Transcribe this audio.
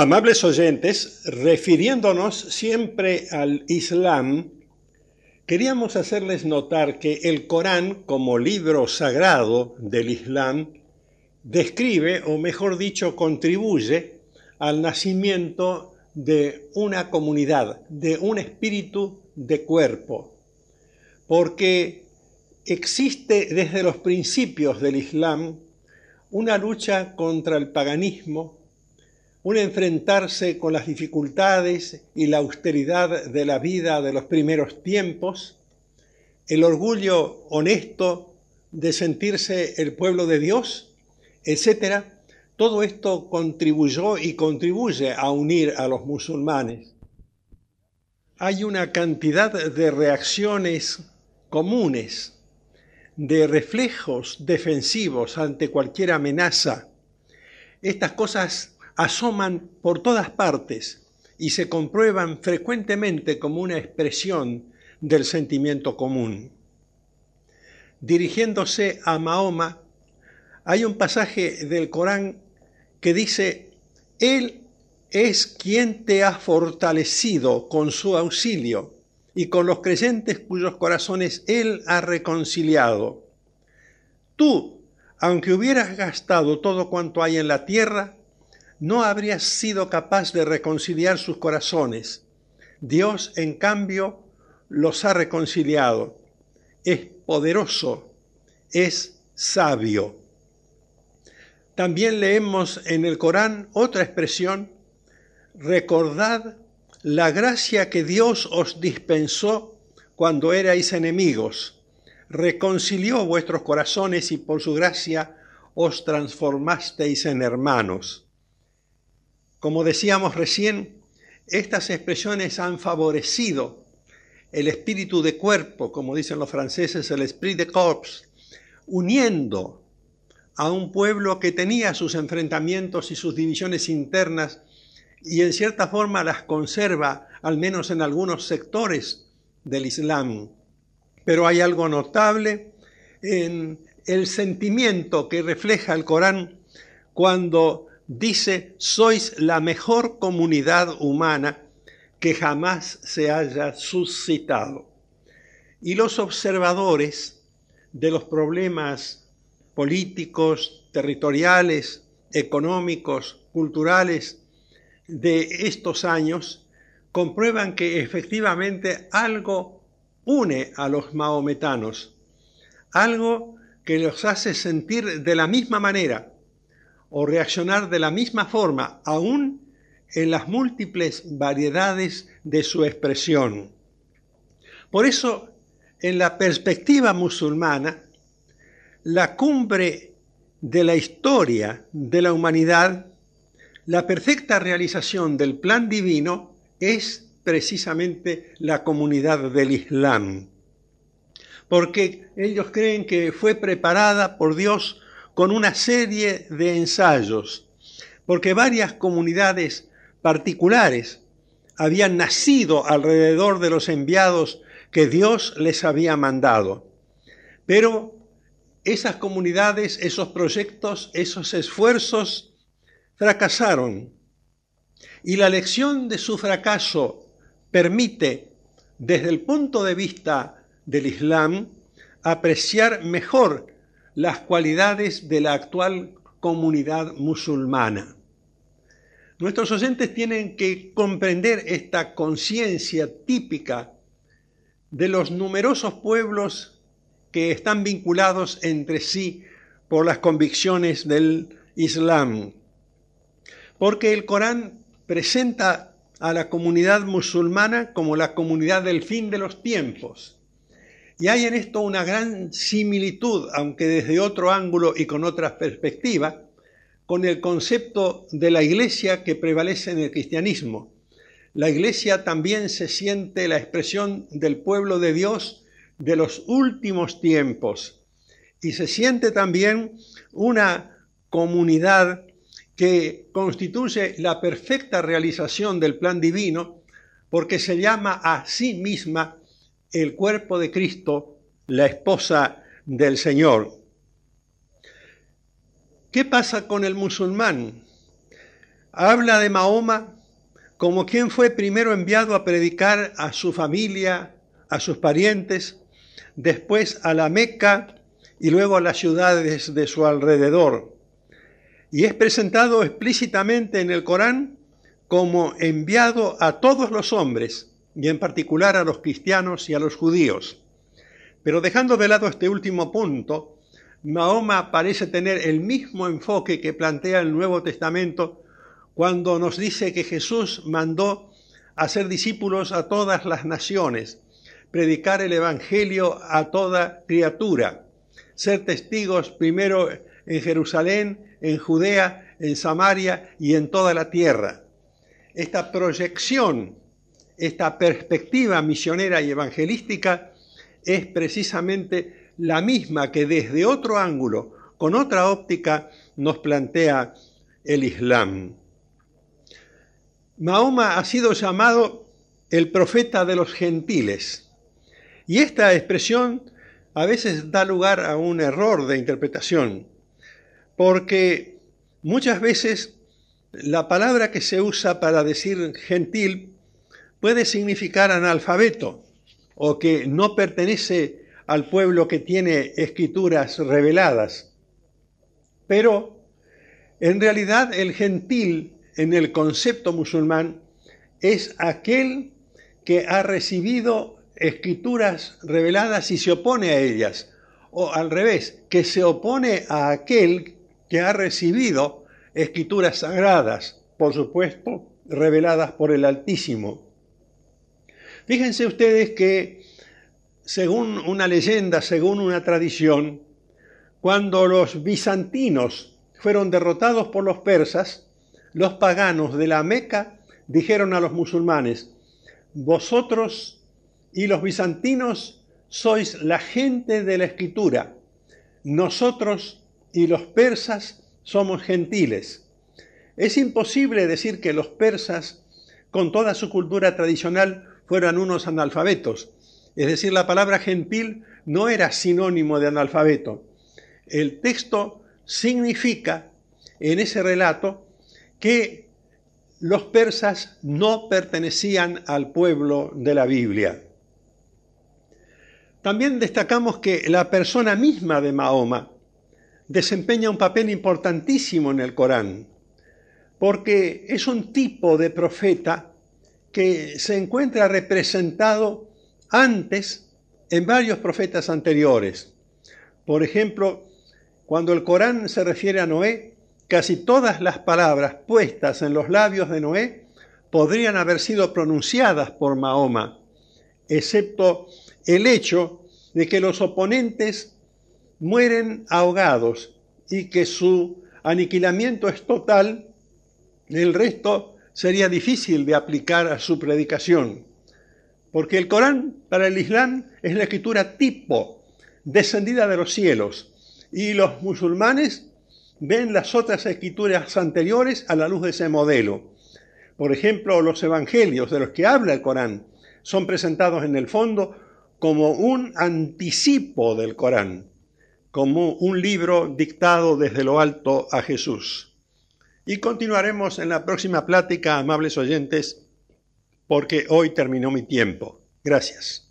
Amables oyentes, refiriéndonos siempre al Islam, queríamos hacerles notar que el Corán, como libro sagrado del Islam, describe, o mejor dicho, contribuye al nacimiento de una comunidad, de un espíritu de cuerpo, porque existe desde los principios del Islam una lucha contra el paganismo, un enfrentarse con las dificultades y la austeridad de la vida de los primeros tiempos, el orgullo honesto de sentirse el pueblo de Dios, etc. Todo esto contribuyó y contribuye a unir a los musulmanes. Hay una cantidad de reacciones comunes, de reflejos defensivos ante cualquier amenaza. Estas cosas asoman por todas partes y se comprueban frecuentemente como una expresión del sentimiento común. Dirigiéndose a Mahoma, hay un pasaje del Corán que dice, Él es quien te ha fortalecido con su auxilio y con los creyentes cuyos corazones Él ha reconciliado. Tú, aunque hubieras gastado todo cuanto hay en la tierra, no habrías sido capaz de reconciliar sus corazones. Dios, en cambio, los ha reconciliado. Es poderoso, es sabio. También leemos en el Corán otra expresión, recordad la gracia que Dios os dispensó cuando erais enemigos, reconcilió vuestros corazones y por su gracia os transformasteis en hermanos. Como decíamos recién, estas expresiones han favorecido el espíritu de cuerpo, como dicen los franceses, el esprit de corps, uniendo a un pueblo que tenía sus enfrentamientos y sus divisiones internas y en cierta forma las conserva, al menos en algunos sectores del Islam. Pero hay algo notable en el sentimiento que refleja el Corán cuando dice, sois la mejor comunidad humana que jamás se haya suscitado. Y los observadores de los problemas políticos, territoriales, económicos, culturales de estos años, comprueban que efectivamente algo une a los maometanos, algo que los hace sentir de la misma manera, o reaccionar de la misma forma, aún en las múltiples variedades de su expresión. Por eso, en la perspectiva musulmana, la cumbre de la historia de la humanidad, la perfecta realización del plan divino es precisamente la comunidad del Islam, porque ellos creen que fue preparada por Dios con una serie de ensayos, porque varias comunidades particulares habían nacido alrededor de los enviados que Dios les había mandado. Pero esas comunidades, esos proyectos, esos esfuerzos fracasaron. Y la lección de su fracaso permite, desde el punto de vista del Islam, apreciar mejor las cualidades de la actual comunidad musulmana. Nuestros oyentes tienen que comprender esta conciencia típica de los numerosos pueblos que están vinculados entre sí por las convicciones del Islam. Porque el Corán presenta a la comunidad musulmana como la comunidad del fin de los tiempos y hay en esto una gran similitud, aunque desde otro ángulo y con otra perspectiva, con el concepto de la iglesia que prevalece en el cristianismo. La iglesia también se siente la expresión del pueblo de Dios de los últimos tiempos y se siente también una comunidad que constituye la perfecta realización del plan divino porque se llama a sí misma el cuerpo de Cristo, la esposa del Señor. ¿Qué pasa con el musulmán? habla de Mahoma como quien fue primero enviado a predicar a su familia, a sus parientes, después a la Meca y luego a las ciudades de su alrededor. Y es presentado explícitamente en el Corán como enviado a todos los hombres, y en particular a los cristianos y a los judíos. Pero dejando de lado este último punto, Mahoma parece tener el mismo enfoque que plantea el Nuevo Testamento cuando nos dice que Jesús mandó hacer discípulos a todas las naciones, predicar el Evangelio a toda criatura, ser testigos primero en Jerusalén, en Judea, en Samaria y en toda la tierra. Esta proyección, esta perspectiva misionera y evangelística es precisamente la misma que desde otro ángulo, con otra óptica, nos plantea el Islam. Mahoma ha sido llamado el profeta de los gentiles. Y esta expresión a veces da lugar a un error de interpretación, porque muchas veces la palabra que se usa para decir gentil puede significar analfabeto o que no pertenece al pueblo que tiene escrituras reveladas. Pero en realidad el gentil en el concepto musulmán es aquel que ha recibido escrituras reveladas y se opone a ellas, o al revés, que se opone a aquel que ha recibido escrituras sagradas, por supuesto, reveladas por el Altísimo. Fíjense ustedes que, según una leyenda, según una tradición, cuando los bizantinos fueron derrotados por los persas, los paganos de la Meca dijeron a los musulmanes, vosotros y los bizantinos sois la gente de la escritura, nosotros y los persas somos gentiles. Es imposible decir que los persas, con toda su cultura tradicional, fueran unos analfabetos. Es decir, la palabra gentil no era sinónimo de analfabeto. El texto significa, en ese relato, que los persas no pertenecían al pueblo de la Biblia. También destacamos que la persona misma de Mahoma desempeña un papel importantísimo en el Corán, porque es un tipo de profeta que se encuentra representado antes en varios profetas anteriores. Por ejemplo, cuando el Corán se refiere a Noé, Casi todas las palabras puestas en los labios de Noé podrían haber sido pronunciadas por Mahoma, excepto el hecho de que los oponentes mueren ahogados y que su aniquilamiento es total, el resto sería difícil de aplicar a su predicación. Porque el Corán para el Islam es la escritura tipo, descendida de los cielos, y los musulmanes ven las otras escrituras anteriores a la luz de ese modelo. Por ejemplo, los evangelios de los que habla el Corán son presentados en el fondo como un anticipo del Corán, como un libro dictado desde lo alto a Jesús. Y continuaremos en la próxima plática, amables oyentes, porque hoy terminó mi tiempo. Gracias.